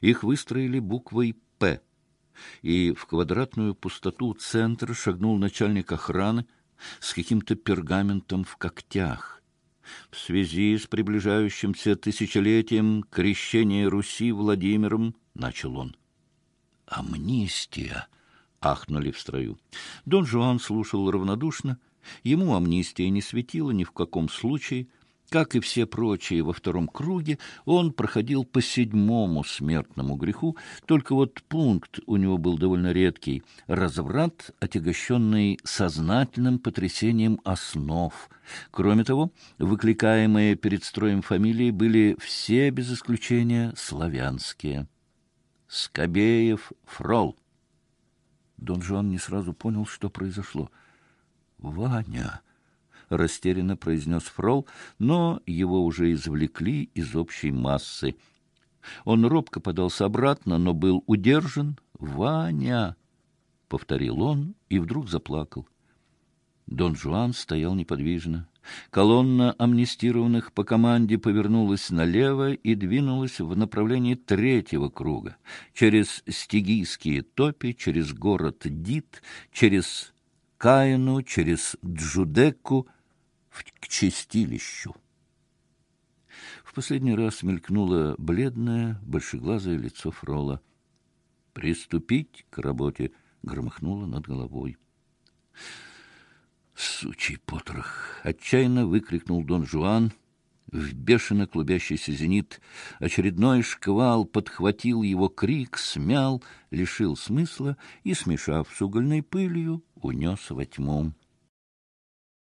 Их выстроили буквой «П», и в квадратную пустоту центра шагнул начальник охраны с каким-то пергаментом в когтях. В связи с приближающимся тысячелетием крещения Руси Владимиром, начал он. «Амнистия!» — ахнули в строю. Дон Жуан слушал равнодушно. Ему амнистия не светила ни в каком случае — как и все прочие во втором круге, он проходил по седьмому смертному греху, только вот пункт у него был довольно редкий — разврат, отягощенный сознательным потрясением основ. Кроме того, выкликаемые перед строем фамилии были все, без исключения, славянские. Скобеев Фрол. Дон Жуан не сразу понял, что произошло. «Ваня!» — растерянно произнес Фрол, но его уже извлекли из общей массы. Он робко подался обратно, но был удержан. «Ваня!» — повторил он и вдруг заплакал. Дон Жуан стоял неподвижно. Колонна амнистированных по команде повернулась налево и двинулась в направлении третьего круга, через стигийские топи, через город Дит, через Каину, через Джудекку — к чистилищу. В последний раз мелькнуло бледное, большеглазое лицо Фрола. «Приступить к работе!» — громыхнуло над головой. «Сучий потрох!» — отчаянно выкрикнул Дон Жуан. В бешено клубящийся зенит очередной шквал подхватил его крик, смял, лишил смысла и, смешав с угольной пылью, унес во тьму.